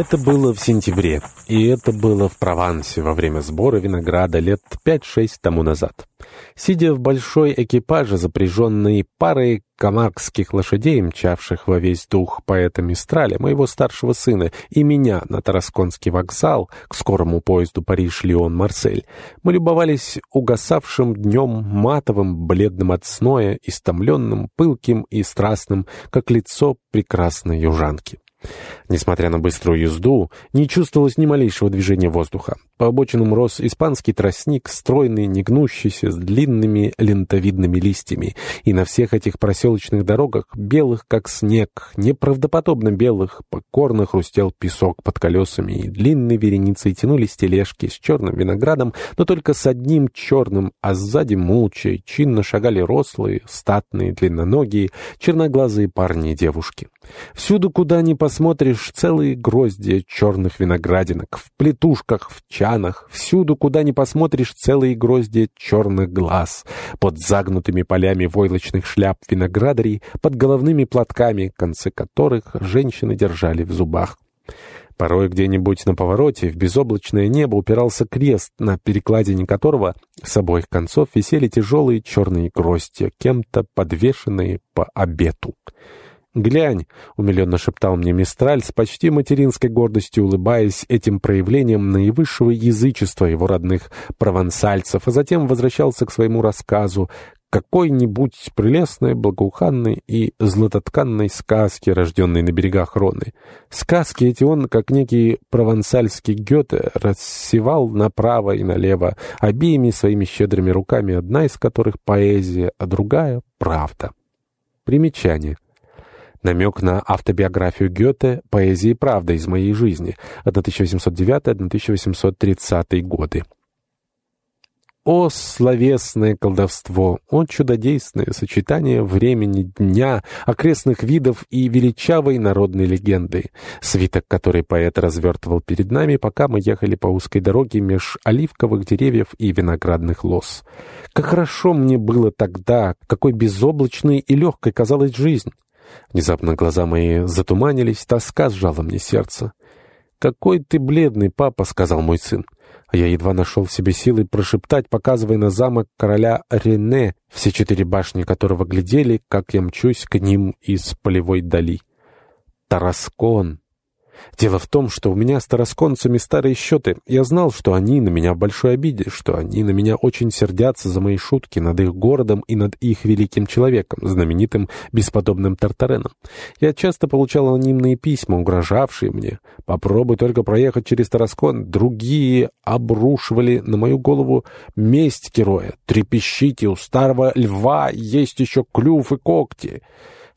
Это было в сентябре, и это было в Провансе во время сбора винограда лет 5-6 тому назад. Сидя в большой экипаже, запряженной парой камакских лошадей, мчавших во весь дух поэта Мистраля, моего старшего сына, и меня на Тарасконский вокзал к скорому поезду Париж-Лион-Марсель, мы любовались угасавшим днем матовым, бледным от сноя, истомленным, пылким и страстным, как лицо прекрасной южанки. Несмотря на быструю езду, не чувствовалось ни малейшего движения воздуха. По обочинам рос испанский тростник, стройный, негнущийся, с длинными лентовидными листьями. И на всех этих проселочных дорогах, белых как снег, неправдоподобно белых, покорно хрустел песок под колесами, и длинной вереницей тянулись тележки с черным виноградом, но только с одним черным, а сзади молча и чинно шагали рослые, статные, длинноногие, черноглазые парни и девушки. Всюду, куда ни посмотришь, целые грозди черных виноградинок, в плетушках, в чанах, всюду, куда ни посмотришь, целые грозди черных глаз, под загнутыми полями войлочных шляп виноградарей, под головными платками, концы которых женщины держали в зубах. Порой где-нибудь на повороте в безоблачное небо упирался крест, на перекладине которого с обоих концов висели тяжелые черные грозди, кем-то подвешенные по обету. «Глянь!» — умиленно шептал мне Мистраль, с почти материнской гордостью улыбаясь этим проявлением наивысшего язычества его родных провансальцев, а затем возвращался к своему рассказу, какой-нибудь прелестной, благоуханной и златотканной сказки, рожденной на берегах Роны. Сказки эти он, как некий провансальский Гёте, рассевал направо и налево, обеими своими щедрыми руками, одна из которых поэзия, а другая — правда. Примечание. Намек на автобиографию Гёте «Поэзия и правда из моей жизни» 1809-1830 годы. О, словесное колдовство! О, чудодейственное сочетание времени дня, окрестных видов и величавой народной легенды, свиток которой поэт развертывал перед нами, пока мы ехали по узкой дороге меж оливковых деревьев и виноградных лоз. Как хорошо мне было тогда, какой безоблачной и легкой казалась жизнь! Внезапно глаза мои затуманились, тоска сжала мне сердце. «Какой ты бледный, папа!» — сказал мой сын. А я едва нашел в себе силы прошептать, показывая на замок короля Рене, все четыре башни которого глядели, как я мчусь к ним из полевой дали. «Тараскон!» Дело в том, что у меня с тарасконцами старые счеты. Я знал, что они на меня в большой обиде, что они на меня очень сердятся за мои шутки над их городом и над их великим человеком, знаменитым бесподобным Тартареном. Я часто получал анонимные письма, угрожавшие мне. Попробуй только проехать через Тараскон. Другие обрушивали на мою голову месть героя. Трепещите, у старого льва есть еще клюв и когти.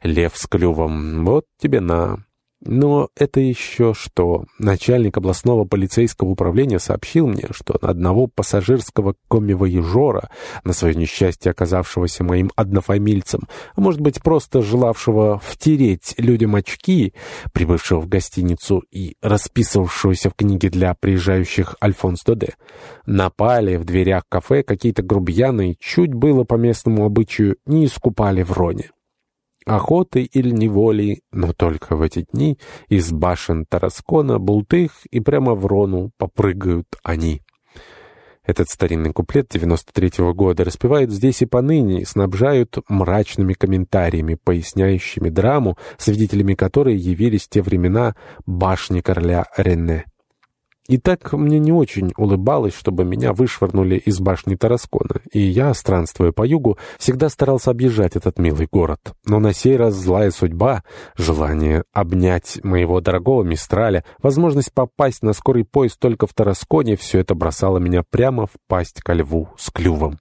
Лев с клювом, вот тебе на... Но это еще что. Начальник областного полицейского управления сообщил мне, что на одного пассажирского комивояжера, на свое несчастье оказавшегося моим однофамильцем, а может быть просто желавшего втереть людям очки, прибывшего в гостиницу и расписывавшегося в книге для приезжающих Альфонс Доде, напали в дверях кафе какие-то грубияны чуть было по местному обычаю не искупали в роне. Охотой или неволей, но только в эти дни из башен Тараскона, Бултых и прямо в Рону попрыгают они. Этот старинный куплет 93-го года распевают здесь и поныне, и снабжают мрачными комментариями, поясняющими драму, свидетелями которой явились те времена башни короля Рене. И так мне не очень улыбалось, чтобы меня вышвырнули из башни Тараскона, и я, странствуя по югу, всегда старался объезжать этот милый город. Но на сей раз злая судьба, желание обнять моего дорогого Мистраля, возможность попасть на скорый поезд только в Тарасконе, все это бросало меня прямо в пасть ко льву с клювом.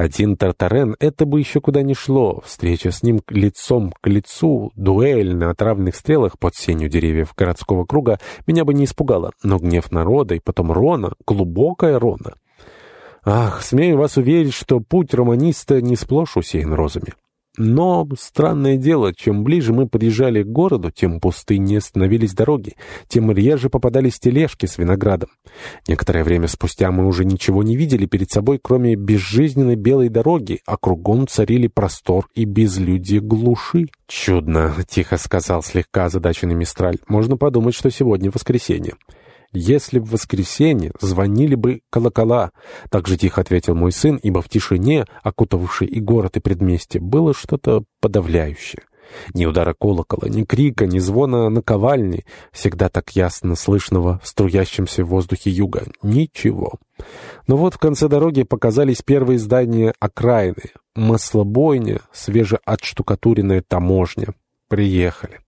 Один Тартарен — это бы еще куда ни шло. Встреча с ним лицом к лицу, дуэль на отравленных стрелах под сенью деревьев городского круга меня бы не испугала. Но гнев народа и потом Рона, глубокая Рона. Ах, смею вас уверить, что путь романиста не сплошь усеян розами. Но, странное дело, чем ближе мы подъезжали к городу, тем пустыннее становились дороги, тем реже попадались тележки с виноградом. Некоторое время спустя мы уже ничего не видели перед собой, кроме безжизненной белой дороги, а кругом царили простор и безлюдье глуши. «Чудно», — тихо сказал слегка озадаченный Мистраль. «Можно подумать, что сегодня воскресенье». «Если в воскресенье звонили бы колокола», — так же тихо ответил мой сын, ибо в тишине, окутавшей и город, и предместье, было что-то подавляющее. Ни удара колокола, ни крика, ни звона наковальни, всегда так ясно слышного в струящемся воздухе юга. Ничего. Но вот в конце дороги показались первые здания окраины. Маслобойня, свежеотштукатуренная таможня. Приехали.